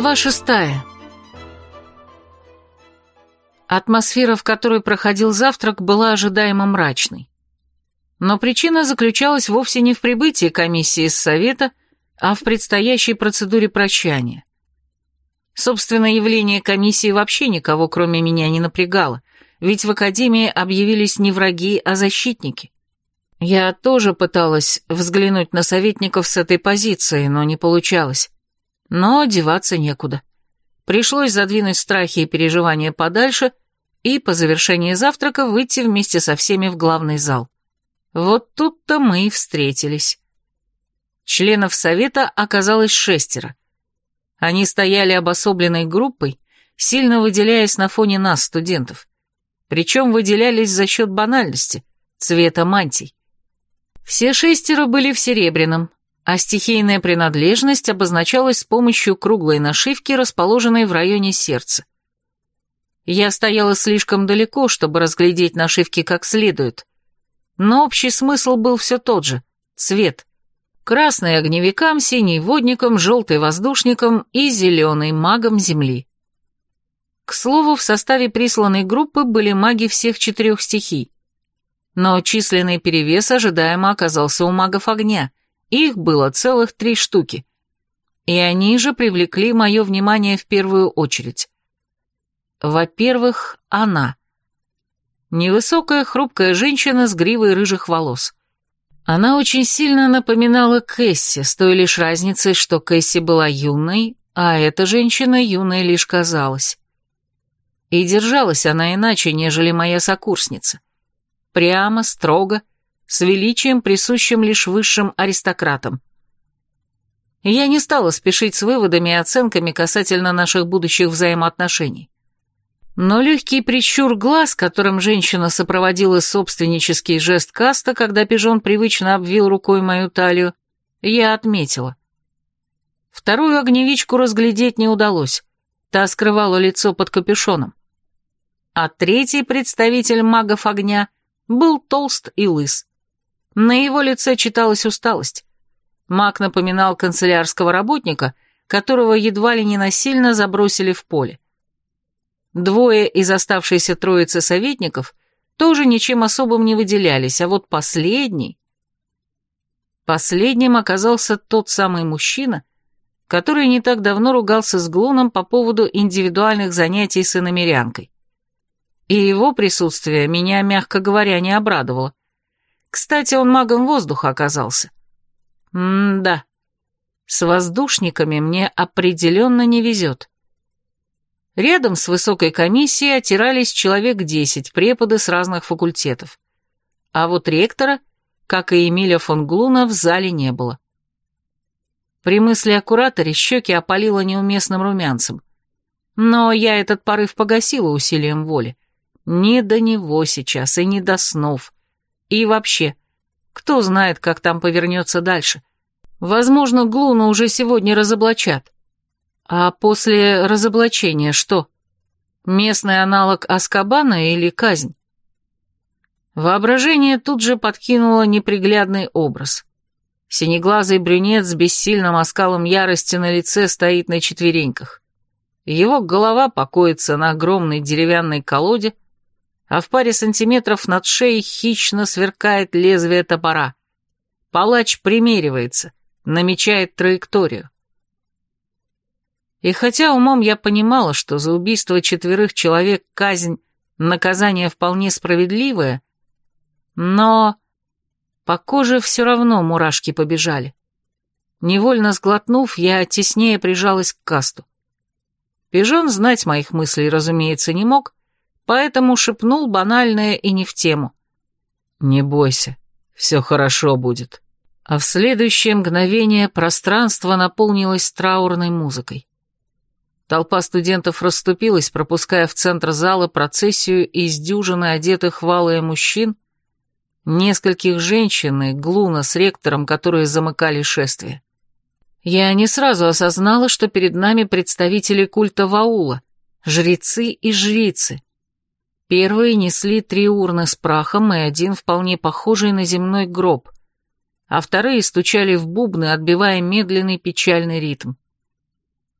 Глава шестая. Атмосфера, в которой проходил завтрак, была ожидаемо мрачной. Но причина заключалась вовсе не в прибытии комиссии из совета, а в предстоящей процедуре прощания. Собственно, явление комиссии вообще никого, кроме меня, не напрягало, ведь в академии объявились не враги, а защитники. Я тоже пыталась взглянуть на советников с этой позиции, но не получалось. Но деваться некуда. Пришлось задвинуть страхи и переживания подальше и по завершении завтрака выйти вместе со всеми в главный зал. Вот тут-то мы и встретились. Членов совета оказалось шестеро. Они стояли обособленной группой, сильно выделяясь на фоне нас, студентов. Причем выделялись за счет банальности, цвета мантий. Все шестеро были в серебряном, а стихийная принадлежность обозначалась с помощью круглой нашивки, расположенной в районе сердца. Я стояла слишком далеко, чтобы разглядеть нашивки как следует, но общий смысл был все тот же — цвет. Красный огневикам, синий водникам, желтый воздушникам и зеленый магам Земли. К слову, в составе присланной группы были маги всех четырех стихий. Но численный перевес ожидаемо оказался у магов огня — их было целых три штуки. И они же привлекли мое внимание в первую очередь. Во-первых, она. Невысокая, хрупкая женщина с гривой рыжих волос. Она очень сильно напоминала Кэсси, с той лишь разницей, что Кэсси была юной, а эта женщина юной лишь казалась. И держалась она иначе, нежели моя сокурсница. Прямо, строго, с величием, присущим лишь высшим аристократам. Я не стала спешить с выводами и оценками касательно наших будущих взаимоотношений. Но легкий прищур глаз, которым женщина сопроводила собственнический жест каста, когда пижон привычно обвил рукой мою талию, я отметила. Вторую огневичку разглядеть не удалось, та скрывала лицо под капюшоном. А третий представитель магов огня был толст и лыс. На его лице читалась усталость. Маг напоминал канцелярского работника, которого едва ли не насильно забросили в поле. Двое из оставшейся троицы советников тоже ничем особым не выделялись, а вот последний... Последним оказался тот самый мужчина, который не так давно ругался с Глуном по поводу индивидуальных занятий с иномерянкой. И его присутствие меня, мягко говоря, не обрадовало. Кстати, он магом воздуха оказался. М-да. С воздушниками мне определенно не везет. Рядом с высокой комиссией отирались человек десять, преподы с разных факультетов. А вот ректора, как и Эмиля фон Глуна, в зале не было. При мысли о кураторе щеки опалило неуместным румянцем. Но я этот порыв погасила усилием воли. Не до него сейчас и не до снов. И вообще, кто знает, как там повернется дальше. Возможно, Глуна уже сегодня разоблачат. А после разоблачения что? Местный аналог Аскабана или казнь? Воображение тут же подкинуло неприглядный образ. Синеглазый брюнет с бессильным оскалом ярости на лице стоит на четвереньках. Его голова покоится на огромной деревянной колоде, а в паре сантиметров над шеей хищно сверкает лезвие топора. Палач примеривается, намечает траекторию. И хотя умом я понимала, что за убийство четверых человек казнь, наказание вполне справедливое, но по коже все равно мурашки побежали. Невольно сглотнув, я теснее прижалась к касту. Пижон знать моих мыслей, разумеется, не мог, поэтому шепнул банальное и не в тему. «Не бойся, все хорошо будет». А в следующее мгновение пространство наполнилось траурной музыкой. Толпа студентов расступилась, пропуская в центр зала процессию из дюжины одетых валая мужчин, нескольких женщин и Глуна с ректором, которые замыкали шествие. Я не сразу осознала, что перед нами представители культа Ваула, жрецы и жрицы, Первые несли три урны с прахом и один вполне похожий на земной гроб, а вторые стучали в бубны, отбивая медленный печальный ритм.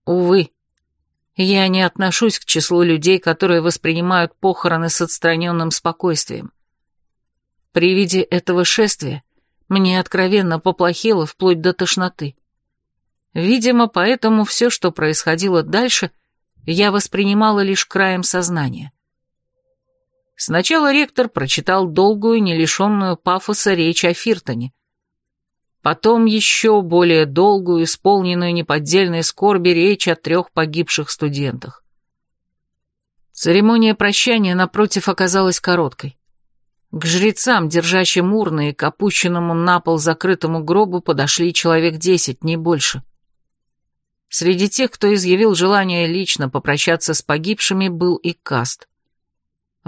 Увы, Я не отношусь к числу людей, которые воспринимают похороны с отстраненным спокойствием. При виде этого шествия мне откровенно поплохело вплоть до тошноты. Видимо, поэтому все, что происходило дальше, я воспринимала лишь краем сознания. Сначала ректор прочитал долгую, не лишенную пафоса речь о Фиртоне. Потом еще более долгую, исполненную неподдельной скорби речь о трех погибших студентах. Церемония прощания, напротив, оказалась короткой. К жрецам, держащим урны и к опущенному на пол закрытому гробу, подошли человек десять, не больше. Среди тех, кто изъявил желание лично попрощаться с погибшими, был и Каст.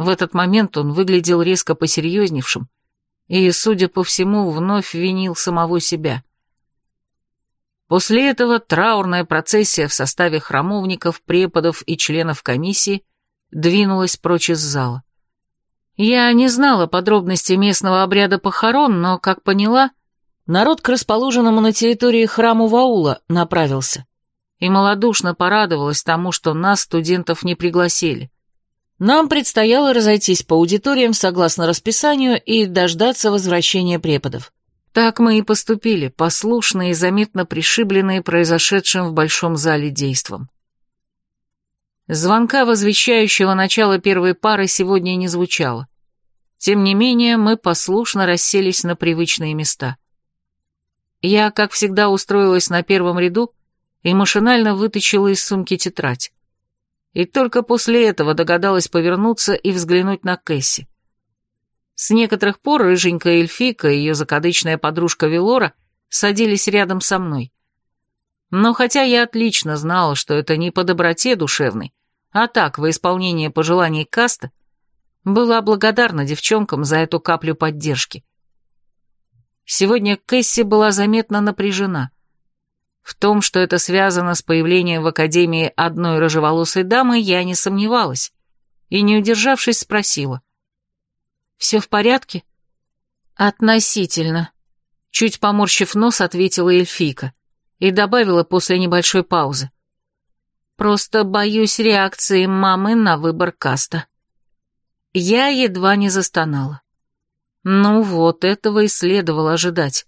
В этот момент он выглядел резко посерьезневшим и, судя по всему, вновь винил самого себя. После этого траурная процессия в составе храмовников, преподов и членов комиссии двинулась прочь из зала. Я не знала подробностей местного обряда похорон, но, как поняла, народ к расположенному на территории храму Ваула направился и малодушно порадовалась тому, что нас, студентов, не пригласили. Нам предстояло разойтись по аудиториям согласно расписанию и дождаться возвращения преподов. Так мы и поступили, послушные и заметно пришибленные произошедшим в большом зале действом. Звонка, возвещающего начало первой пары, сегодня не звучало. Тем не менее, мы послушно расселись на привычные места. Я, как всегда, устроилась на первом ряду и машинально вытащила из сумки тетрадь и только после этого догадалась повернуться и взглянуть на Кэсси. С некоторых пор рыженькая эльфика и ее закадычная подружка Велора садились рядом со мной. Но хотя я отлично знала, что это не по доброте душевной, а так, во исполнение пожеланий Каста, была благодарна девчонкам за эту каплю поддержки. Сегодня Кэсси была заметно напряжена — в том, что это связано с появлением в Академии одной рыжеволосой дамы, я не сомневалась, и, не удержавшись, спросила. «Все в порядке?» «Относительно», — чуть поморщив нос, ответила эльфийка и добавила после небольшой паузы. «Просто боюсь реакции мамы на выбор каста». Я едва не застонала. Ну вот, этого и следовало ожидать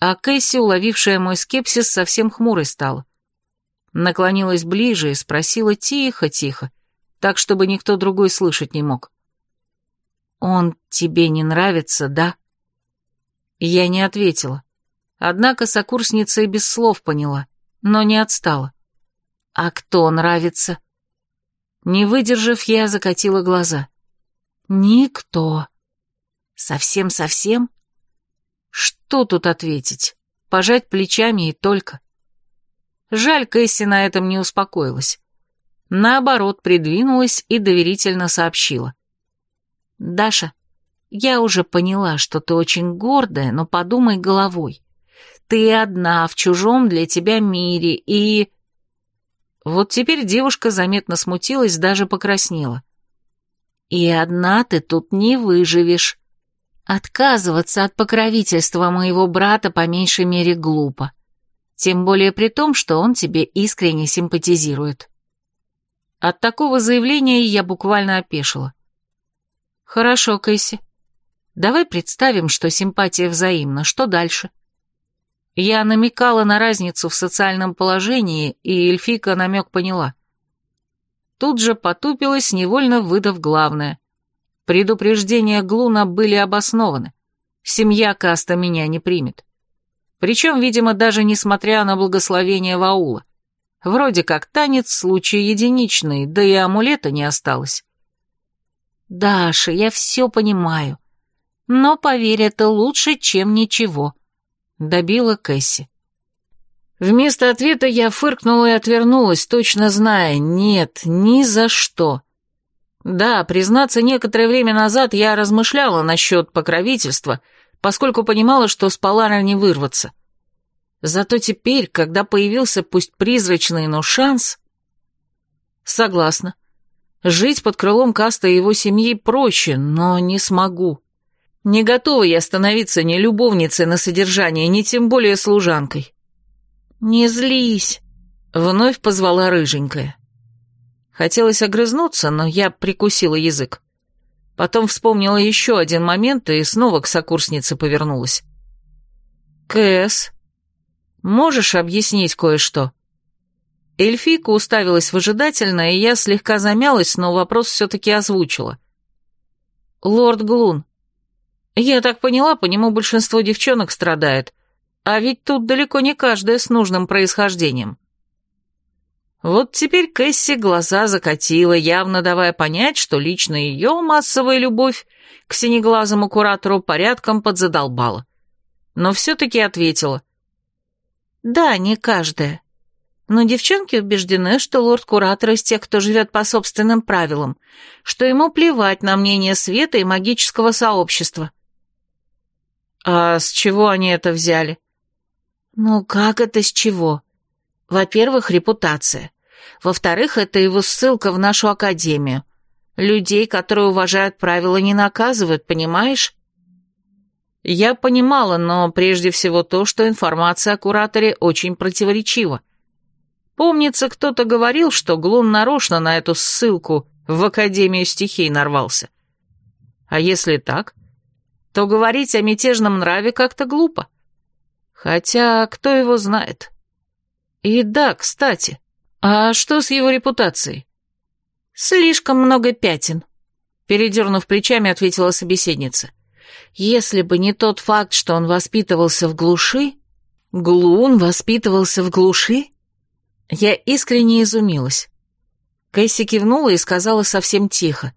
а Кэсси, уловившая мой скепсис, совсем хмурой стала. Наклонилась ближе и спросила тихо-тихо, так, чтобы никто другой слышать не мог. «Он тебе не нравится, да?» Я не ответила. Однако сокурсница и без слов поняла, но не отстала. «А кто нравится?» Не выдержав, я закатила глаза. «Никто». «Совсем-совсем?» Что тут ответить? Пожать плечами и только. Жаль, Кэсси на этом не успокоилась. Наоборот, придвинулась и доверительно сообщила. «Даша, я уже поняла, что ты очень гордая, но подумай головой. Ты одна в чужом для тебя мире и...» Вот теперь девушка заметно смутилась, даже покраснела. «И одна ты тут не выживешь. Отказываться от покровительства моего брата по меньшей мере глупо. Тем более при том, что он тебе искренне симпатизирует. От такого заявления я буквально опешила. Хорошо, Кэсси. Давай представим, что симпатия взаимна. Что дальше? Я намекала на разницу в социальном положении, и эльфика намек поняла. Тут же потупилась, невольно выдав главное. Предупреждения Глуна были обоснованы. Семья Каста меня не примет. Причем, видимо, даже несмотря на благословение Ваула. Вроде как танец случай единичный, да и амулета не осталось. «Даша, я все понимаю. Но, поверь, это лучше, чем ничего», — добила Кэсси. Вместо ответа я фыркнула и отвернулась, точно зная, нет, ни за что. Да, признаться, некоторое время назад я размышляла насчет покровительства, поскольку понимала, что с Полара не вырваться. Зато теперь, когда появился пусть призрачный, но шанс... Согласна. Жить под крылом Каста и его семьи проще, но не смогу. Не готова я становиться ни любовницей на содержание, ни тем более служанкой. «Не злись», — вновь позвала рыженькая. Хотелось огрызнуться, но я прикусила язык. Потом вспомнила еще один момент и снова к сокурснице повернулась. «Кэс, можешь объяснить кое-что?» Эльфийка уставилась выжидательно, и я слегка замялась, но вопрос все-таки озвучила. «Лорд Глун, я так поняла, по нему большинство девчонок страдает, а ведь тут далеко не каждая с нужным происхождением». Вот теперь Кэсси глаза закатила, явно давая понять, что лично ее массовая любовь к синеглазому куратору порядком подзадолбала. Но все-таки ответила. «Да, не каждая. Но девчонки убеждены, что лорд-куратор из тех, кто живет по собственным правилам, что ему плевать на мнение света и магического сообщества». «А с чего они это взяли?» «Ну как это с чего?» Во-первых, репутация. Во-вторых, это его ссылка в нашу академию. Людей, которые уважают правила, не наказывают, понимаешь? Я понимала, но прежде всего то, что информация о кураторе очень противоречива. Помнится, кто-то говорил, что Глун нарочно на эту ссылку в Академию стихий нарвался. А если так, то говорить о мятежном нраве как-то глупо. Хотя, кто его знает? И да, кстати, а что с его репутацией? Слишком много пятен, передернув плечами, ответила собеседница. Если бы не тот факт, что он воспитывался в глуши... Глун воспитывался в глуши? Я искренне изумилась. Кэсси кивнула и сказала совсем тихо.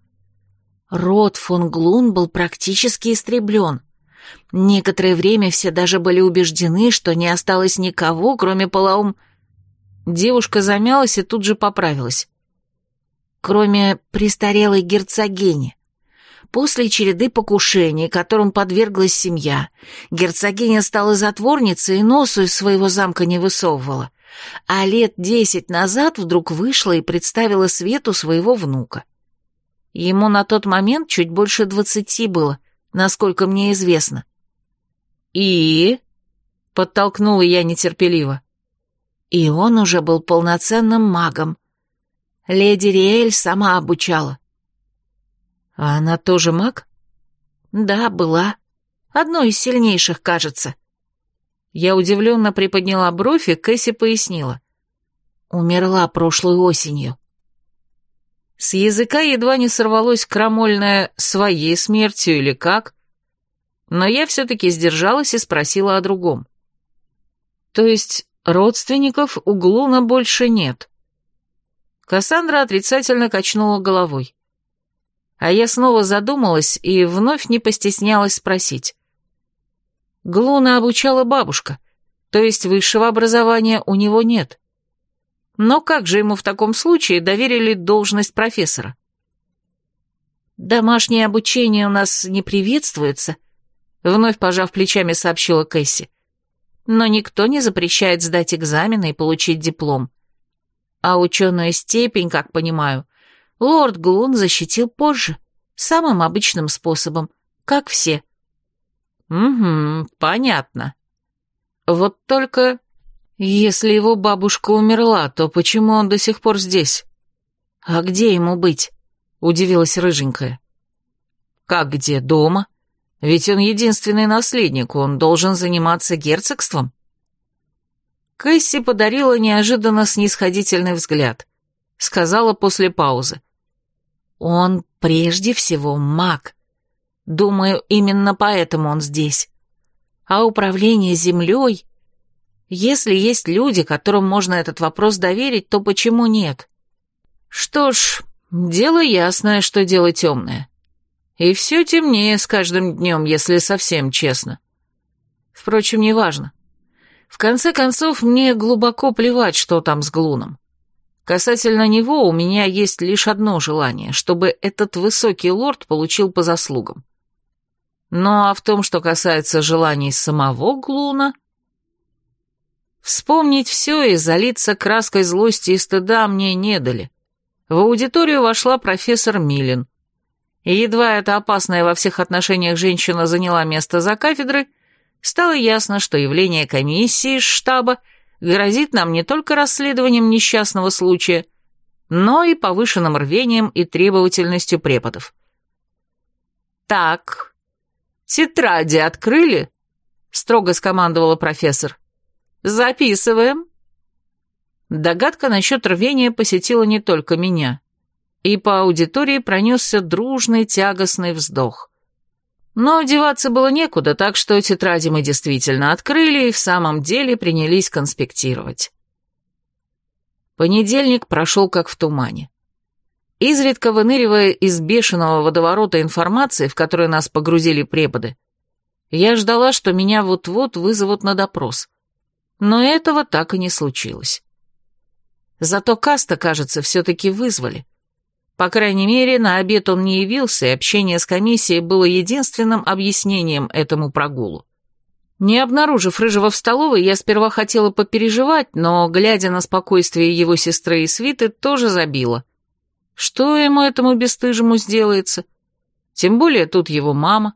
Род фон Глун был практически истреблен. Некоторое время все даже были убеждены, что не осталось никого, кроме полоум... Девушка замялась и тут же поправилась. Кроме престарелой герцогини. После череды покушений, которым подверглась семья, герцогиня стала затворницей и носу из своего замка не высовывала, а лет десять назад вдруг вышла и представила свету своего внука. Ему на тот момент чуть больше двадцати было, насколько мне известно. «И?» — подтолкнула я нетерпеливо. И он уже был полноценным магом. Леди Риэль сама обучала. А она тоже маг? Да, была. Одной из сильнейших, кажется. Я удивленно приподняла бровь, и Кэсси пояснила. Умерла прошлой осенью. С языка едва не сорвалось крамольное «своей смертью» или как, но я все-таки сдержалась и спросила о другом. То есть Родственников у Глуна больше нет. Кассандра отрицательно качнула головой. А я снова задумалась и вновь не постеснялась спросить. Глуна обучала бабушка, то есть высшего образования у него нет. Но как же ему в таком случае доверили должность профессора? «Домашнее обучение у нас не приветствуется», — вновь пожав плечами сообщила Кэсси но никто не запрещает сдать экзамены и получить диплом. А ученую степень, как понимаю, лорд Глун защитил позже, самым обычным способом, как все. Угу, понятно. Вот только, если его бабушка умерла, то почему он до сих пор здесь? А где ему быть? Удивилась рыженькая. Как где, дома? Ведь он единственный наследник, он должен заниматься герцогством. Кэсси подарила неожиданно снисходительный взгляд. Сказала после паузы. Он прежде всего маг. Думаю, именно поэтому он здесь. А управление землей... Если есть люди, которым можно этот вопрос доверить, то почему нет? Что ж, дело ясное, что дело темное. И все темнее с каждым днем, если совсем честно. Впрочем, неважно. В конце концов, мне глубоко плевать, что там с Глуном. Касательно него у меня есть лишь одно желание, чтобы этот высокий лорд получил по заслугам. Ну а в том, что касается желаний самого Глуна... Вспомнить все и залиться краской злости и стыда мне не дали. В аудиторию вошла профессор Милин. Едва эта опасная во всех отношениях женщина заняла место за кафедрой, стало ясно, что явление комиссии штаба грозит нам не только расследованием несчастного случая, но и повышенным рвением и требовательностью преподов. «Так, тетради открыли?» — строго скомандовала профессор. «Записываем». Догадка насчет рвения посетила не только меня, и по аудитории пронесся дружный тягостный вздох. Но одеваться было некуда, так что тетради мы действительно открыли и в самом деле принялись конспектировать. Понедельник прошел как в тумане. Изредка выныривая из бешеного водоворота информации, в который нас погрузили преподы, я ждала, что меня вот-вот вызовут на допрос. Но этого так и не случилось. Зато Каста, кажется, все-таки вызвали. По крайней мере, на обед он не явился, и общение с комиссией было единственным объяснением этому прогулу. Не обнаружив Рыжего в столовой, я сперва хотела попереживать, но, глядя на спокойствие его сестры и свиты, тоже забила. Что ему этому бесстыжему сделается? Тем более тут его мама.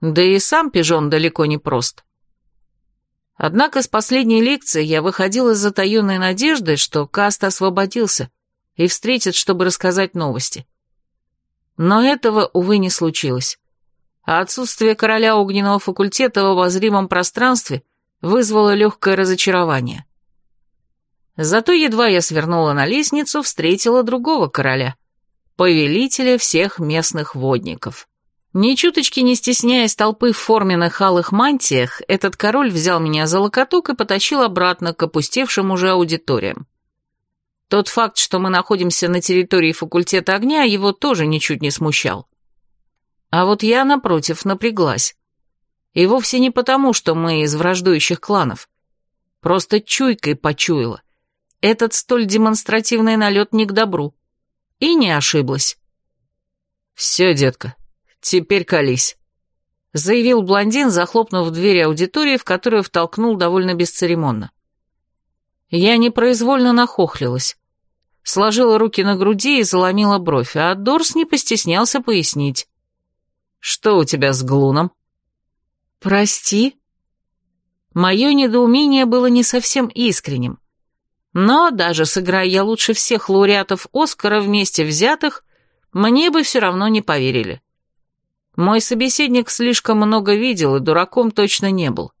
Да и сам пижон далеко не прост. Однако с последней лекции я выходила с затаенной надеждой, что Каст освободился и встретит, чтобы рассказать новости. Но этого, увы, не случилось. А отсутствие короля огненного факультета в обозримом пространстве вызвало легкое разочарование. Зато едва я свернула на лестницу, встретила другого короля, повелителя всех местных водников. Ни чуточки не стесняясь толпы в форменных алых мантиях, этот король взял меня за локоток и потащил обратно к опустевшим уже аудиториям. Тот факт, что мы находимся на территории факультета огня, его тоже ничуть не смущал. А вот я, напротив, напряглась. И вовсе не потому, что мы из враждующих кланов. Просто чуйкой почуяла. Этот столь демонстративный налет не к добру. И не ошиблась. «Все, детка, теперь колись», — заявил блондин, захлопнув дверь аудитории, в которую втолкнул довольно бесцеремонно. Я непроизвольно нахохлилась, сложила руки на груди и заломила бровь, а Дорс не постеснялся пояснить. «Что у тебя с Глуном?» «Прости?» Мое недоумение было не совсем искренним. Но даже сыграя я лучше всех лауреатов Оскара вместе взятых, мне бы все равно не поверили. Мой собеседник слишком много видел и дураком точно не был.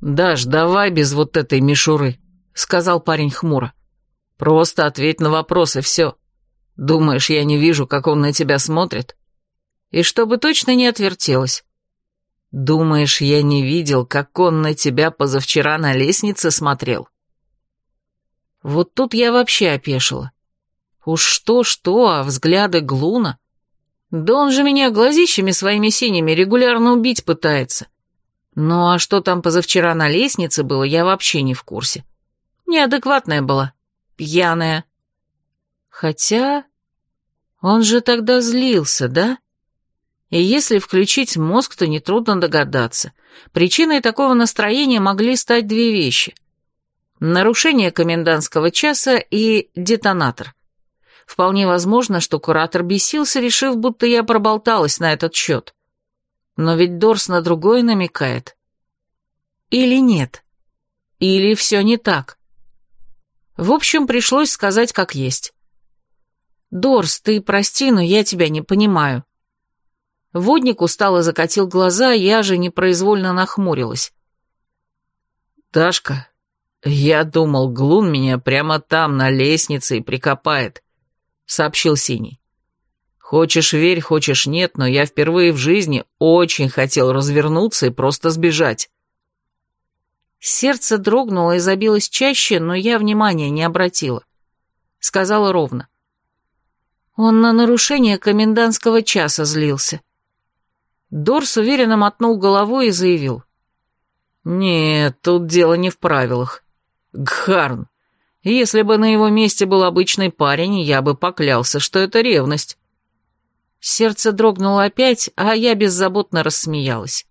«Даш, давай без вот этой мишуры», — сказал парень хмуро. «Просто ответь на вопрос, и все. Думаешь, я не вижу, как он на тебя смотрит?» И чтобы точно не отвертелась. «Думаешь, я не видел, как он на тебя позавчера на лестнице смотрел?» Вот тут я вообще опешила. Уж что-что, а взгляды Глуна... Да он же меня глазищами своими синими регулярно убить пытается. Ну а что там позавчера на лестнице было, я вообще не в курсе. Неадекватная была, пьяная. Хотя... Он же тогда злился, да? И если включить мозг, то нетрудно догадаться. Причиной такого настроения могли стать две вещи — нарушение комендантского часа и детонатор. Вполне возможно, что куратор бесился, решив, будто я проболталась на этот счет. Но ведь Дорс на другое намекает. Или нет? Или все не так? В общем, пришлось сказать как есть. «Дорс, ты прости, но я тебя не понимаю». Водник устало закатил глаза, я же непроизвольно нахмурилась. «Дашка, «Я думал, Глун меня прямо там, на лестнице, и прикопает», — сообщил Синий. «Хочешь верь, хочешь нет, но я впервые в жизни очень хотел развернуться и просто сбежать». Сердце дрогнуло и забилось чаще, но я внимания не обратила. Сказала ровно. Он на нарушение комендантского часа злился. Дорс уверенно мотнул головой и заявил. «Нет, тут дело не в правилах. Гхарн, если бы на его месте был обычный парень, я бы поклялся, что это ревность. Сердце дрогнуло опять, а я беззаботно рассмеялась.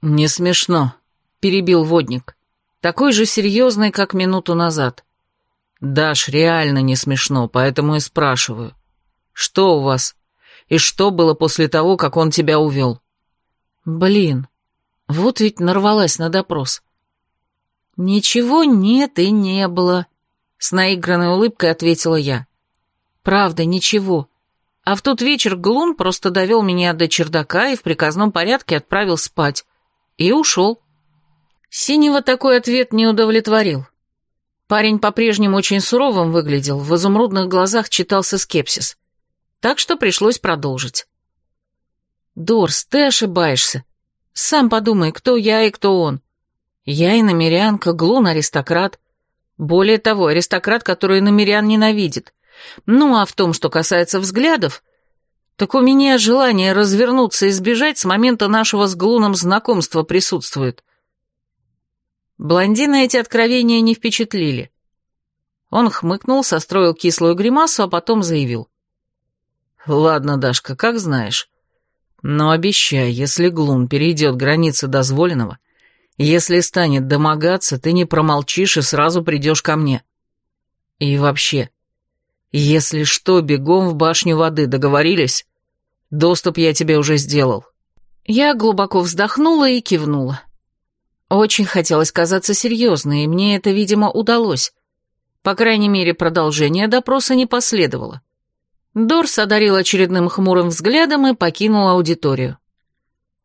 «Не смешно», — перебил водник. «Такой же серьезный, как минуту назад». «Даш, реально не смешно, поэтому и спрашиваю. Что у вас? И что было после того, как он тебя увел?» «Блин, вот ведь нарвалась на допрос. «Ничего нет и не было», — с наигранной улыбкой ответила я. Правда, ничего. А в тот вечер Глун просто довел меня до чердака и в приказном порядке отправил спать. И ушел. Синего такой ответ не удовлетворил. Парень по-прежнему очень суровым выглядел, в изумрудных глазах читался скепсис. Так что пришлось продолжить. «Дорс, ты ошибаешься. Сам подумай, кто я и кто он. Я и намерянка, Глун аристократ. Более того, аристократ, который намерян ненавидит. Ну а в том, что касается взглядов, так у меня желание развернуться и сбежать с момента нашего с Глуном знакомства присутствует. Блондина эти откровения не впечатлили. Он хмыкнул, состроил кислую гримасу, а потом заявил. «Ладно, Дашка, как знаешь. Но обещай, если Глун перейдет границы дозволенного, если станет домогаться, ты не промолчишь и сразу придешь ко мне. И вообще, если что, бегом в башню воды, договорились? Доступ я тебе уже сделал». Я глубоко вздохнула и кивнула. Очень хотелось казаться серьезной, и мне это, видимо, удалось. По крайней мере, продолжение допроса не последовало. Дорс одарил очередным хмурым взглядом и покинул аудиторию.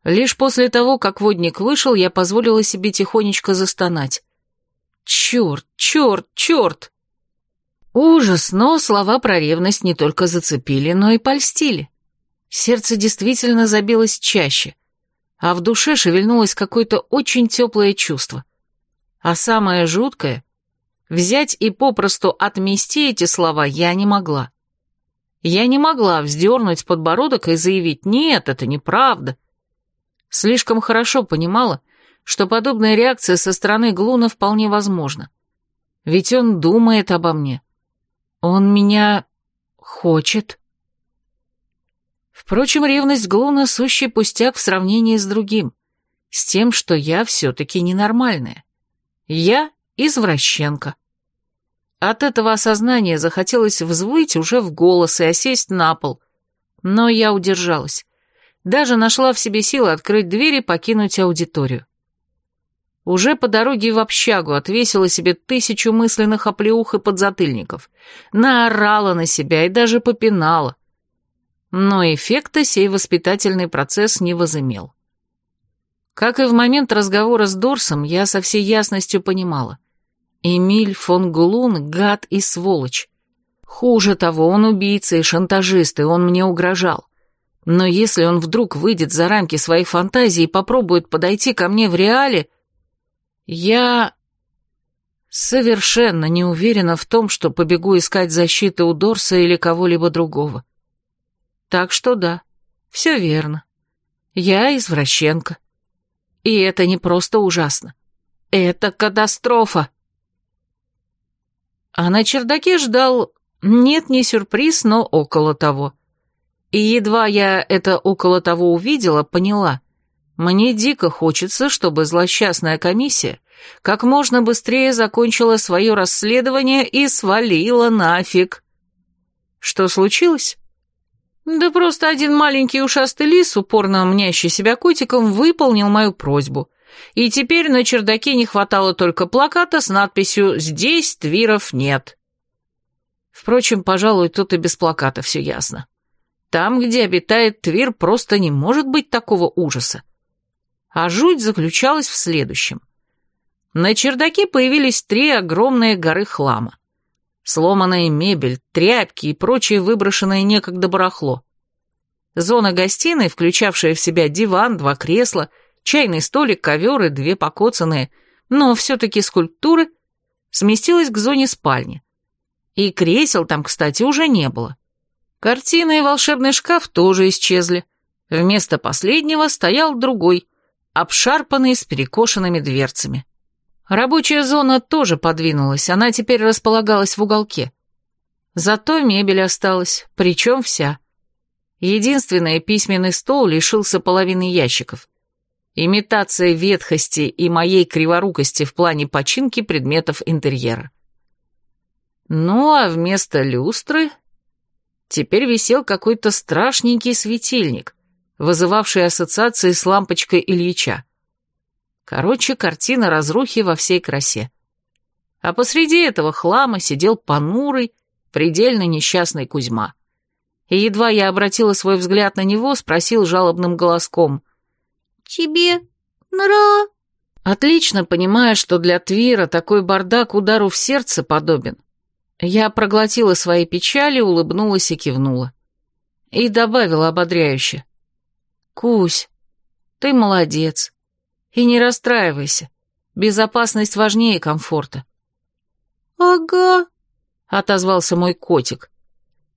Лишь после того, как водник вышел, я позволила себе тихонечко застонать. «Черт, черт, черт!» Ужас, но слова про ревность не только зацепили, но и польстили. Сердце действительно забилось чаще, а в душе шевельнулось какое-то очень теплое чувство. А самое жуткое — взять и попросту отмести эти слова я не могла. Я не могла вздернуть подбородок и заявить «нет, это неправда». Слишком хорошо понимала, что подобная реакция со стороны Глуна вполне возможна. Ведь он думает обо мне, он меня хочет. Впрочем, ревность Глуна — сущий пустяк в сравнении с другим, с тем, что я все-таки ненормальная. Я извращенка. От этого осознания захотелось взвыть уже в голос и осесть на пол, но я удержалась. Даже нашла в себе силы открыть дверь и покинуть аудиторию. Уже по дороге в общагу отвесила себе тысячу мысленных оплеух и подзатыльников, наорала на себя и даже попинала. Но эффекта сей воспитательный процесс не возымел. Как и в момент разговора с Дорсом, я со всей ясностью понимала. Эмиль фон Гулун — гад и сволочь. Хуже того, он убийца и шантажист, и он мне угрожал. Но если он вдруг выйдет за рамки своих фантазий и попробует подойти ко мне в реале, я совершенно не уверена в том, что побегу искать защиты у Дорса или кого-либо другого. Так что да, все верно. Я извращенка. И это не просто ужасно. Это катастрофа. А на чердаке ждал, нет, не сюрприз, но около того. И едва я это около того увидела, поняла. Мне дико хочется, чтобы злосчастная комиссия как можно быстрее закончила свое расследование и свалила нафиг. Что случилось? Да просто один маленький ушастый лис, упорно мнящий себя котиком, выполнил мою просьбу. И теперь на чердаке не хватало только плаката с надписью «Здесь твиров нет». Впрочем, пожалуй, тут и без плаката все ясно. Там, где обитает твир, просто не может быть такого ужаса. А жуть заключалась в следующем. На чердаке появились три огромные горы хлама. Сломанная мебель, тряпки и прочее выброшенное некогда барахло. Зона гостиной, включавшая в себя диван, два кресла, чайный столик, ковер и две покоцанные, но все-таки скульптуры, сместилась к зоне спальни. И кресел там, кстати, уже не было. Картина и волшебный шкаф тоже исчезли. Вместо последнего стоял другой, обшарпанный с перекошенными дверцами. Рабочая зона тоже подвинулась, она теперь располагалась в уголке. Зато мебель осталась, причем вся. Единственный письменный стол лишился половины ящиков. Имитация ветхости и моей криворукости в плане починки предметов интерьера. Ну а вместо люстры теперь висел какой-то страшненький светильник, вызывавший ассоциации с лампочкой Ильича. Короче, картина разрухи во всей красе. А посреди этого хлама сидел понурый, предельно несчастный Кузьма. И едва я обратила свой взгляд на него, спросил жалобным голоском. «Тебе нра?» Отлично понимая, что для Твира такой бардак удару в сердце подобен, я проглотила свои печали, улыбнулась и кивнула. И добавила ободряюще. «Кусь, ты молодец. И не расстраивайся. Безопасность важнее комфорта». «Ага», — отозвался мой котик.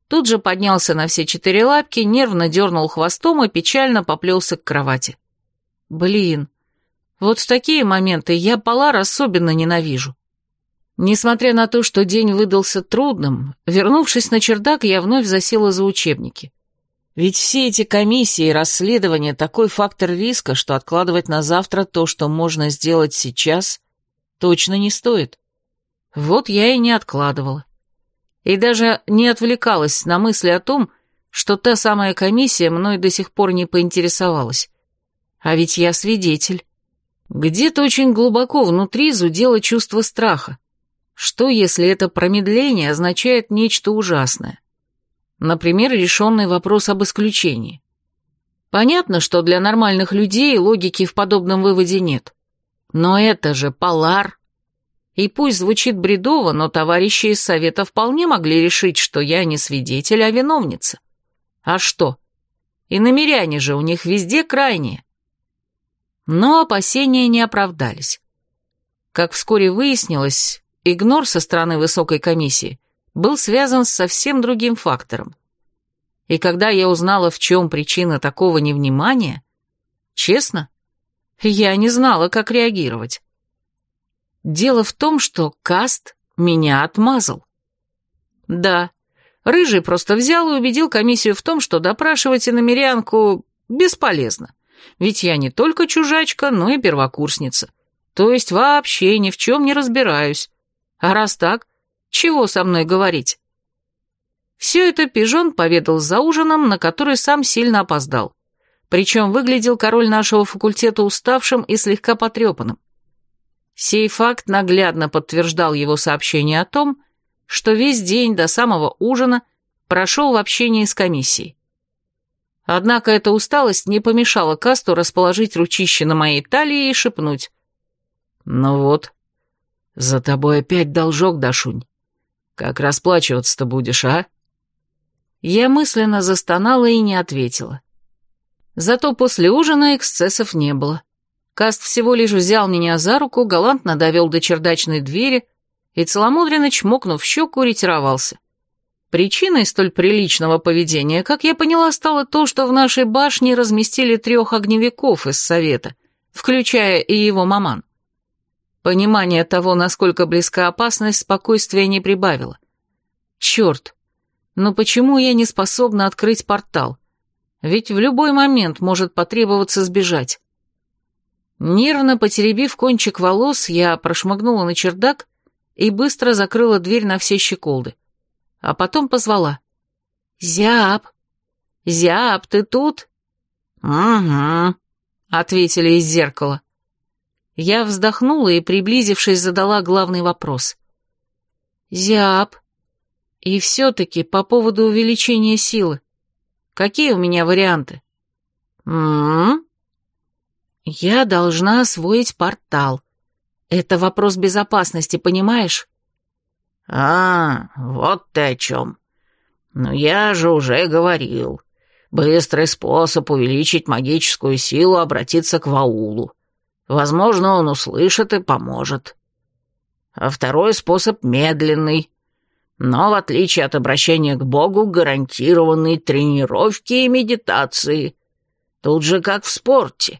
Тут же поднялся на все четыре лапки, нервно дернул хвостом и печально поплелся к кровати. «Блин, вот в такие моменты я Полар особенно ненавижу. Несмотря на то, что день выдался трудным, вернувшись на чердак, я вновь засела за учебники. Ведь все эти комиссии и расследования — такой фактор риска, что откладывать на завтра то, что можно сделать сейчас, точно не стоит. Вот я и не откладывала. И даже не отвлекалась на мысли о том, что та самая комиссия мной до сих пор не поинтересовалась. А ведь я свидетель. Где-то очень глубоко внутри зудело чувство страха. Что, если это промедление означает нечто ужасное? Например, решенный вопрос об исключении. Понятно, что для нормальных людей логики в подобном выводе нет. Но это же Полар. И пусть звучит бредово, но товарищи из совета вполне могли решить, что я не свидетель, а виновница. А что? И намеряне же у них везде крайние. Но опасения не оправдались. Как вскоре выяснилось, игнор со стороны высокой комиссии был связан с совсем другим фактором. И когда я узнала, в чем причина такого невнимания, честно, я не знала, как реагировать. Дело в том, что Каст меня отмазал. Да, Рыжий просто взял и убедил комиссию в том, что допрашивать иномерянку бесполезно, ведь я не только чужачка, но и первокурсница, то есть вообще ни в чем не разбираюсь, а раз так, чего со мной говорить? Все это Пижон поведал за ужином, на который сам сильно опоздал. Причем выглядел король нашего факультета уставшим и слегка потрепанным. Сей факт наглядно подтверждал его сообщение о том, что весь день до самого ужина прошел в общении с комиссией. Однако эта усталость не помешала Касту расположить ручище на моей талии и шепнуть. «Ну вот, «За тобой опять должок, Дашунь. Как расплачиваться-то будешь, а?» Я мысленно застонала и не ответила. Зато после ужина эксцессов не было. Каст всего лишь взял меня за руку, галантно довел до чердачной двери и, целомудренно чмокнув щеку, ретировался. Причиной столь приличного поведения, как я поняла, стало то, что в нашей башне разместили трех огневиков из совета, включая и его маман. Понимание того, насколько близка опасность, спокойствия не прибавило. Черт, но почему я не способна открыть портал? Ведь в любой момент может потребоваться сбежать. Нервно потеребив кончик волос, я прошмыгнула на чердак и быстро закрыла дверь на все щеколды. А потом позвала. «Зяб! Зяб, ты тут?» «Угу», — ответили из зеркала. Я вздохнула и, приблизившись, задала главный вопрос. «Зяб, и все-таки по поводу увеличения силы. Какие у меня варианты?» «М-м-м?» «Я должна освоить портал. Это вопрос безопасности, понимаешь?» «А, вот ты о чем. Ну я же уже говорил. Быстрый способ увеличить магическую силу — обратиться к Ваулу. Возможно, он услышит и поможет. А второй способ медленный, но, в отличие от обращения к Богу, гарантированный тренировки и медитации. Тут же как в спорте.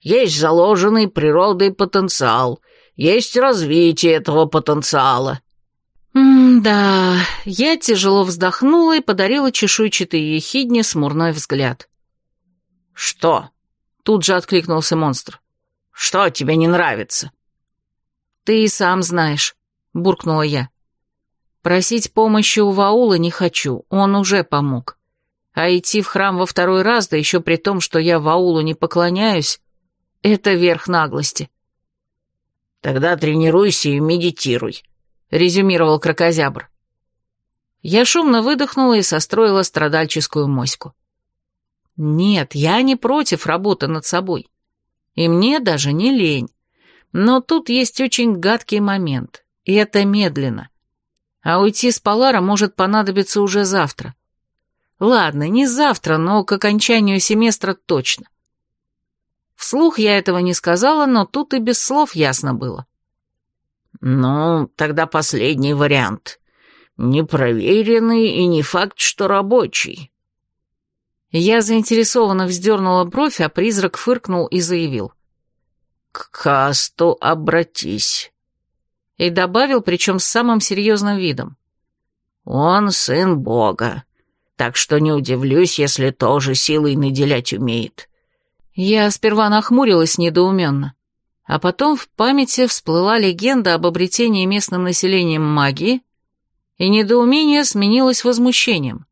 Есть заложенный природой потенциал, есть развитие этого потенциала. «М-да...» Я тяжело вздохнула и подарила чешуйчатой ехидне смурной взгляд. «Что?» — тут же откликнулся монстр. Что тебе не нравится?» «Ты и сам знаешь», — буркнула я. «Просить помощи у Ваула не хочу, он уже помог. А идти в храм во второй раз, да еще при том, что я Ваулу не поклоняюсь, это верх наглости». «Тогда тренируйся и медитируй», — резюмировал крокозябр. Я шумно выдохнула и состроила страдальческую моську. Нет, я не против работы над собой. И мне даже не лень. Но тут есть очень гадкий момент, и это медленно. А уйти с Полара может понадобиться уже завтра. Ладно, не завтра, но к окончанию семестра точно. Вслух я этого не сказала, но тут и без слов ясно было. «Ну, тогда последний вариант. Непроверенный и не факт, что рабочий». Я заинтересованно вздернула бровь, а призрак фыркнул и заявил. «К касту обратись». И добавил, причем с самым серьезным видом. «Он сын Бога, так что не удивлюсь, если тоже силой наделять умеет». Я сперва нахмурилась недоуменно, а потом в памяти всплыла легенда об обретении местным населением магии, и недоумение сменилось возмущением.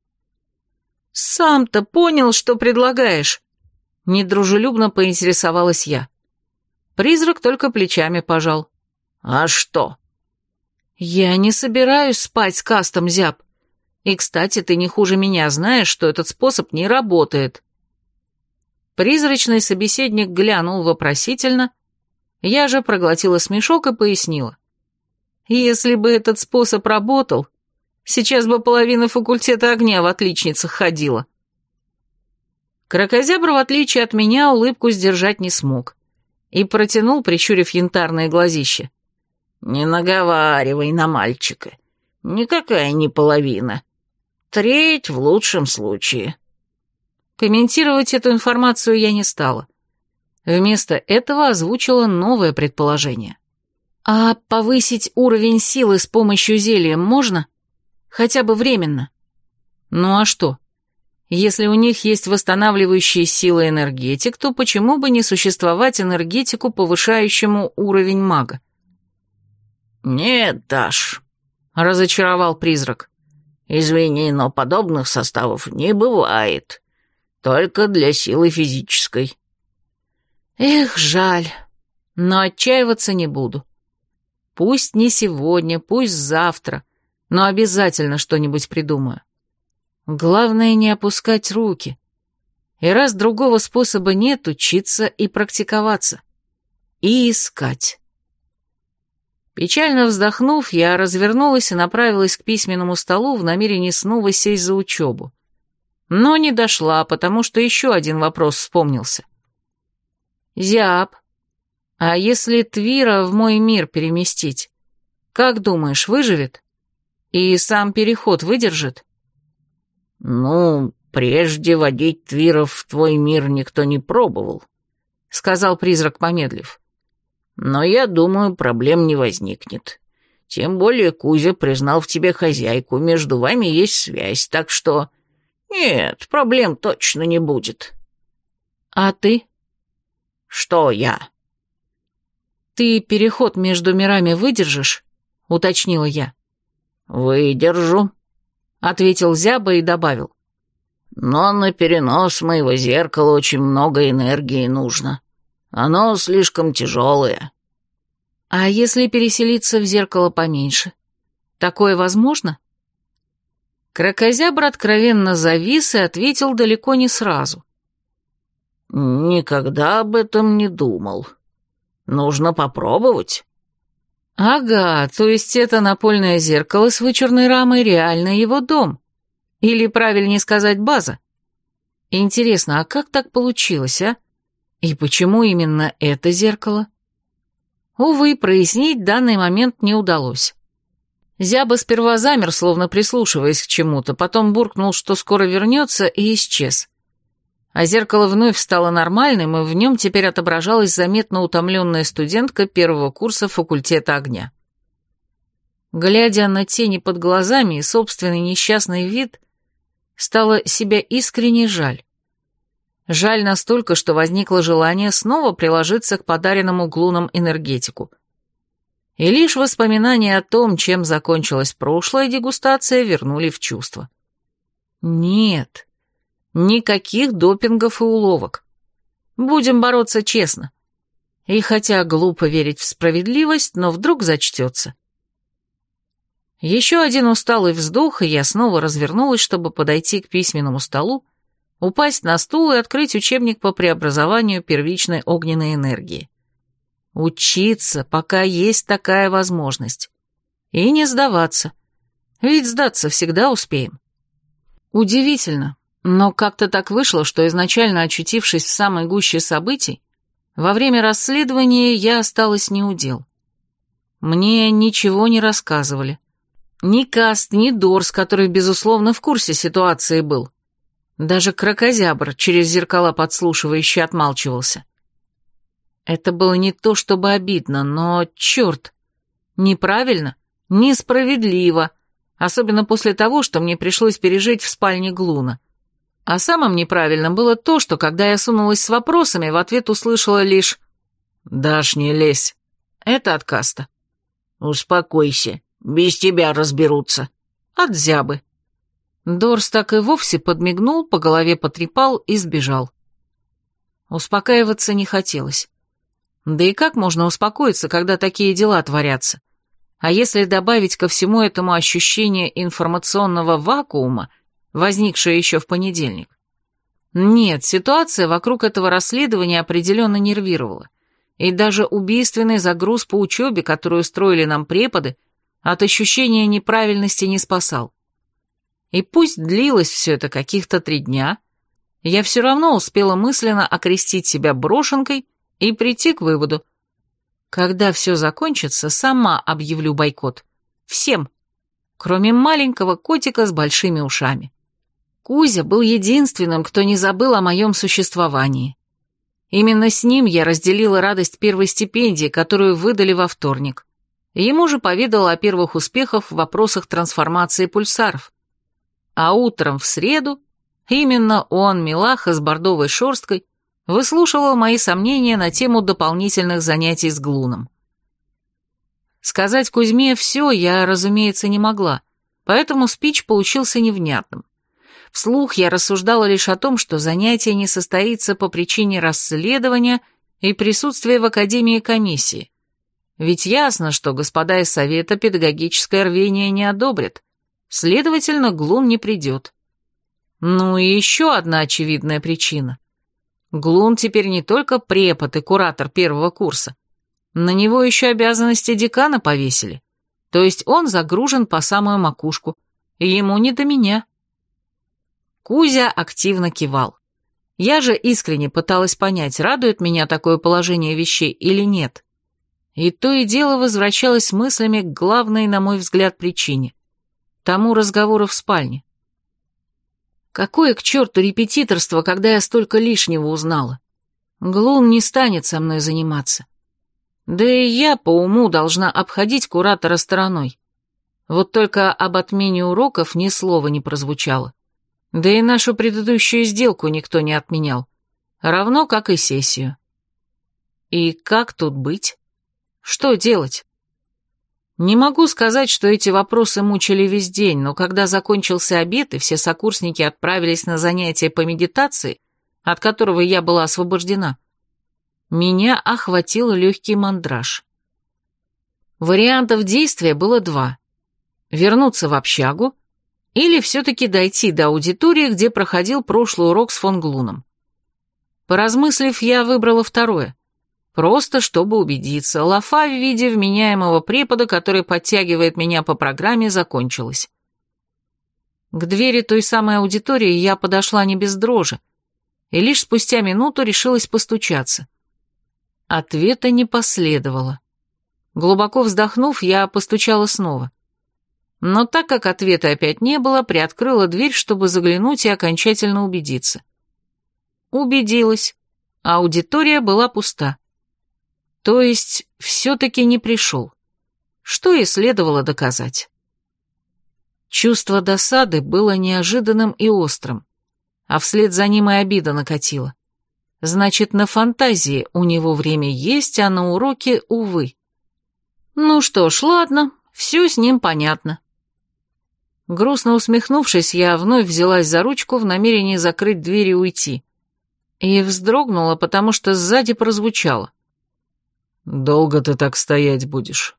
«Сам-то понял, что предлагаешь?» Недружелюбно поинтересовалась я. Призрак только плечами пожал. «А что?» «Я не собираюсь спать с кастом, зяб. И, кстати, ты не хуже меня знаешь, что этот способ не работает». Призрачный собеседник глянул вопросительно, я же проглотила смешок и пояснила. «Если бы этот способ работал, сейчас бы половина факультета огня в отличницах ходила». Крокозябр, в отличие от меня, улыбку сдержать не смог и протянул, прищурив янтарное глазище. «Не наговаривай на мальчика. Никакая не половина. Треть в лучшем случае». Комментировать эту информацию я не стала. Вместо этого озвучила новое предположение. «А повысить уровень силы с помощью зелья можно? Хотя бы временно?» «Ну а что? Если у них есть восстанавливающие силы энергетик, то почему бы не существовать энергетику, повышающему уровень мага?» «Нет, Даш», — разочаровал призрак. «Извини, но подобных составов не бывает. Только для силы физической». Эх, жаль, но отчаиваться не буду. Пусть не сегодня, пусть завтра, но обязательно что-нибудь придумаю. Главное не опускать руки. И раз другого способа нет, учиться и практиковаться. И искать. Печально вздохнув, я развернулась и направилась к письменному столу в намерении снова сесть за учебу. Но не дошла, потому что еще один вопрос вспомнился. «Зяб, а если Твира в мой мир переместить, как думаешь, выживет? И сам переход выдержит?» «Ну, прежде водить Твиров в твой мир никто не пробовал», — сказал призрак, помедлив. «Но я думаю, проблем не возникнет. Тем более Кузя признал в тебе хозяйку, между вами есть связь, так что... Нет, проблем точно не будет». «А ты?» «Что я?» «Ты переход между мирами выдержишь?» — уточнила я. «Выдержу», — ответил Зяба и добавил. «Но на перенос моего зеркала очень много энергии нужно. Оно слишком тяжелое». «А если переселиться в зеркало поменьше? Такое возможно?» Крокозябр откровенно завис и ответил далеко не сразу. «Никогда об этом не думал. Нужно попробовать». «Ага, то есть это напольное зеркало с вычурной рамой реально его дом. Или, правильнее сказать, база. Интересно, а как так получилось, а? И почему именно это зеркало?» Увы, прояснить данный момент не удалось. Зяба сперва замер, словно прислушиваясь к чему-то, потом буркнул, что скоро вернется, и исчез а зеркало вновь стало нормальным, и в нем теперь отображалась заметно утомленная студентка первого курса факультета огня. Глядя на тени под глазами и собственный несчастный вид, стало себя искренне жаль. Жаль настолько, что возникло желание снова приложиться к подаренному глунам энергетику. И лишь воспоминания о том, чем закончилась прошлая дегустация, вернули в чувство. Нет, Никаких допингов и уловок. Будем бороться честно. И хотя глупо верить в справедливость, но вдруг зачтется. Еще один усталый вздох, и я снова развернулась, чтобы подойти к письменному столу, упасть на стул и открыть учебник по преобразованию первичной огненной энергии. Учиться, пока есть такая возможность. И не сдаваться. Ведь сдаться всегда успеем. Удивительно, но как-то так вышло, что изначально очутившись в самой гуще событий, во время расследования я осталась неудел. Мне ничего не рассказывали. Ни Каст, ни Дорс, который, безусловно, в курсе ситуации был. Даже крокозябр, через зеркала подслушивающий, отмалчивался. Это было не то чтобы обидно, но, черт, неправильно, несправедливо, особенно после того, что мне пришлось пережить в спальне Глуна. А самым неправильным было то, что, когда я сунулась с вопросами, в ответ услышала лишь «Дашь, не лезь». Это от Каста. «Успокойся, без тебя разберутся». От зябы. Дорс так и вовсе подмигнул, по голове потрепал и сбежал. Успокаиваться не хотелось. Да и как можно успокоиться, когда такие дела творятся? А если добавить ко всему этому ощущение информационного вакуума, возникшее еще в понедельник? Нет, ситуация вокруг этого расследования определенно нервировала. И даже убийственный загруз по учебе, который устроили нам преподы, от ощущения неправильности не спасал. И пусть длилось все это каких-то три дня, я все равно успела мысленно окрестить себя брошенкой и прийти к выводу, когда все закончится, сама объявлю бойкот. Всем, кроме маленького котика с большими ушами. Кузя был единственным, кто не забыл о моем существовании. Именно с ним я разделила радость первой стипендии, которую выдали во вторник. Ему же поведала о первых успехах в вопросах трансформации пульсаров. А утром в среду именно он, милаха с бордовой шерсткой, выслушивал мои сомнения на тему дополнительных занятий с Глуном. Сказать Кузьме все я, разумеется, не могла, поэтому спич получился невнятным. Вслух я рассуждала лишь о том, что занятие не состоится по причине расследования и присутствия в Академии комиссии. Ведь ясно, что господа из Совета педагогическое рвение не одобрят, следовательно, Глун не придет. Ну и еще одна очевидная причина. Глун теперь не только препод и куратор первого курса. На него еще обязанности декана повесили. То есть он загружен по самую макушку, и ему не до меня. Кузя активно кивал. Я же искренне пыталась понять, радует меня такое положение вещей или нет. И то и дело возвращалась мыслями к главной, на мой взгляд, причине. Тому разговору в спальне. Какое к черту репетиторство, когда я столько лишнего узнала? Глун не станет со мной заниматься. Да и я по уму должна обходить куратора стороной. Вот только об отмене уроков ни слова не прозвучало. Да и нашу предыдущую сделку никто не отменял. Равно как и сессию. И как тут быть? Что делать? Не могу сказать, что эти вопросы мучили весь день, но когда закончился обед и все сокурсники отправились на занятия по медитации, от которого я была освобождена, меня охватил легкий мандраж. Вариантов действия было два. Вернуться в общагу или все-таки дойти до аудитории, где проходил прошлый урок с фон Глуном. Поразмыслив, я выбрала второе. Просто чтобы убедиться, лафа в виде вменяемого препода, который подтягивает меня по программе, закончилась. К двери той самой аудитории я подошла не без дрожи, и лишь спустя минуту решилась постучаться. Ответа не последовало. Глубоко вздохнув, я постучала снова. Но так как ответа опять не было, приоткрыла дверь, чтобы заглянуть и окончательно убедиться. Убедилась. Аудитория была пуста. То есть, все-таки не пришел. Что и следовало доказать. Чувство досады было неожиданным и острым, а вслед за ним и обида накатила. Значит, на фантазии у него время есть, а на уроке, увы. Ну что ж, ладно, все с ним понятно. Грустно усмехнувшись, я вновь взялась за ручку в намерении закрыть дверь и уйти. И вздрогнула, потому что сзади прозвучало. «Долго ты так стоять будешь?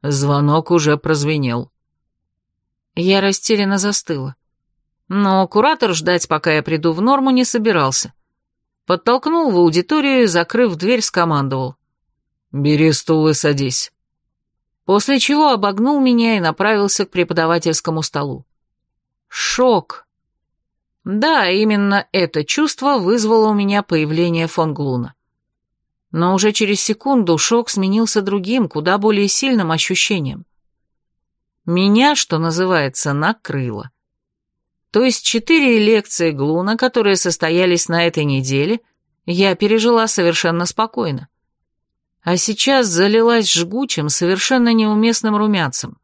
Звонок уже прозвенел». Я растерянно застыла. Но куратор ждать, пока я приду в норму, не собирался. Подтолкнул в аудиторию и, закрыв дверь, скомандовал. «Бери стул и садись». После чего обогнул меня и направился к преподавательскому столу. Шок. Да, именно это чувство вызвало у меня появление фон Глуна. Но уже через секунду шок сменился другим, куда более сильным ощущением. Меня, что называется, накрыло. То есть четыре лекции Глуна, которые состоялись на этой неделе, я пережила совершенно спокойно. А сейчас залилась жгучим, совершенно неуместным румянцем.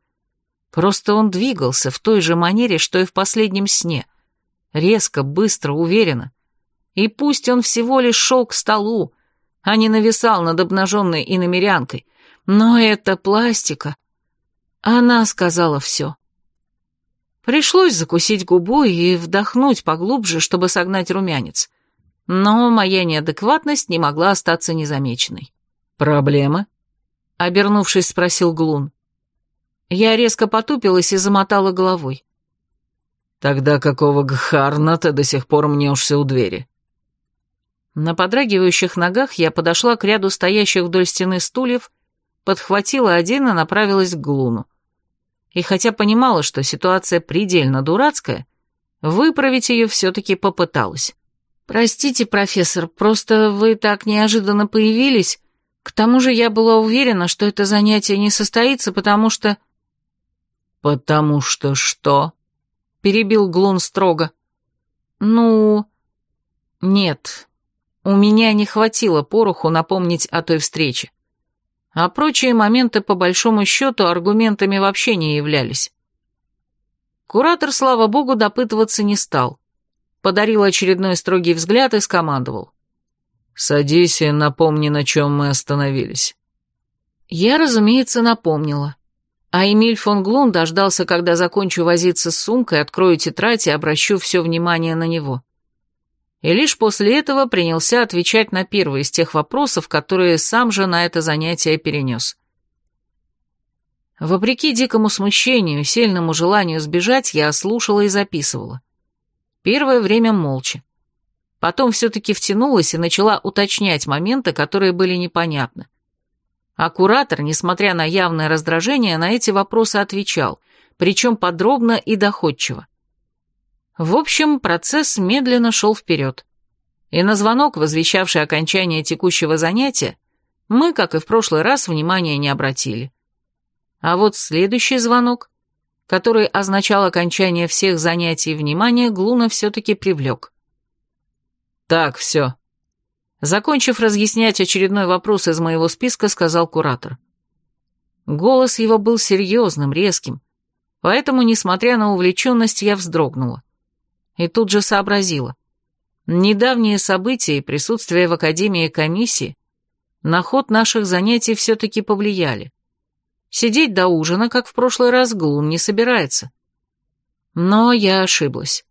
Просто он двигался в той же манере, что и в последнем сне. Резко, быстро, уверенно. И пусть он всего лишь шел к столу, а не нависал над обнаженной иномерянкой, но это пластика. Она сказала все. Пришлось закусить губу и вдохнуть поглубже, чтобы согнать румянец. Но моя неадекватность не могла остаться незамеченной. «Проблема?» — обернувшись, спросил Глун. Я резко потупилась и замотала головой. «Тогда какого гхарна ты до сих пор мнешься у двери?» На подрагивающих ногах я подошла к ряду стоящих вдоль стены стульев, подхватила один и направилась к Глуну и хотя понимала, что ситуация предельно дурацкая, выправить ее все-таки попыталась. «Простите, профессор, просто вы так неожиданно появились. К тому же я была уверена, что это занятие не состоится, потому что...» «Потому что что?» — перебил Глун строго. «Ну...» «Нет, у меня не хватило пороху напомнить о той встрече а прочие моменты, по большому счету, аргументами вообще не являлись. Куратор, слава богу, допытываться не стал. Подарил очередной строгий взгляд и скомандовал. «Садись и напомни, на чем мы остановились». Я, разумеется, напомнила. А Эмиль фон Глун дождался, когда закончу возиться с сумкой, открою тетрадь и обращу все внимание на него и лишь после этого принялся отвечать на первый из тех вопросов, которые сам же на это занятие перенес. Вопреки дикому смущению и сильному желанию сбежать, я слушала и записывала. Первое время молча. Потом все-таки втянулась и начала уточнять моменты, которые были непонятны. А куратор, несмотря на явное раздражение, на эти вопросы отвечал, причем подробно и доходчиво. В общем, процесс медленно шел вперед. И на звонок, возвещавший окончание текущего занятия, мы, как и в прошлый раз, внимания не обратили. А вот следующий звонок, который означал окончание всех занятий, внимание Глуна все-таки привлек. «Так, все». Закончив разъяснять очередной вопрос из моего списка, сказал куратор. Голос его был серьезным, резким, поэтому, несмотря на увлеченность, я вздрогнула и тут же сообразила. Недавние события и присутствие в Академии комиссии на ход наших занятий все-таки повлияли. Сидеть до ужина, как в прошлый раз, Глун не собирается. Но я ошиблась.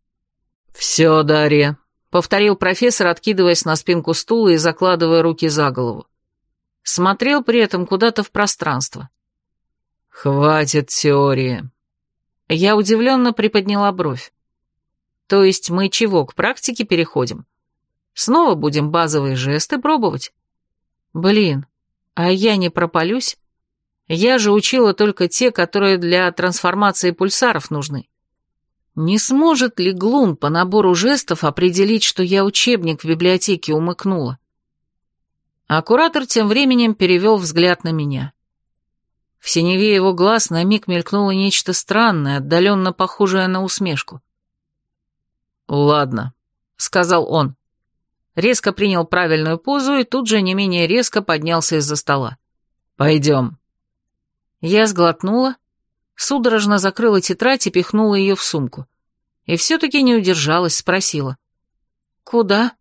«Все, Дарья», — повторил профессор, откидываясь на спинку стула и закладывая руки за голову. Смотрел при этом куда-то в пространство. «Хватит теории». Я удивленно приподняла бровь. То есть мы чего, к практике переходим? Снова будем базовые жесты пробовать? Блин, а я не пропалюсь? Я же учила только те, которые для трансформации пульсаров нужны. Не сможет ли Глун по набору жестов определить, что я учебник в библиотеке умыкнула? А куратор тем временем перевел взгляд на меня. В синеве его глаз на миг мелькнуло нечто странное, отдаленно похожее на усмешку. «Ладно», — сказал он. Резко принял правильную позу и тут же не менее резко поднялся из-за стола. «Пойдем». Я сглотнула, судорожно закрыла тетрадь и пихнула ее в сумку. И все-таки не удержалась, спросила. «Куда?»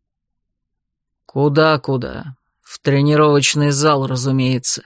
«Куда-куда? В тренировочный зал, разумеется».